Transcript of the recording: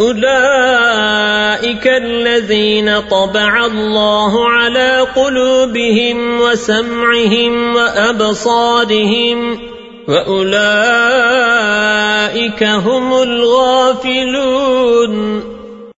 أولئك الذين طبع الله على قلوبهم وسمعهم وأبصارهم وأولئك هم الغافلون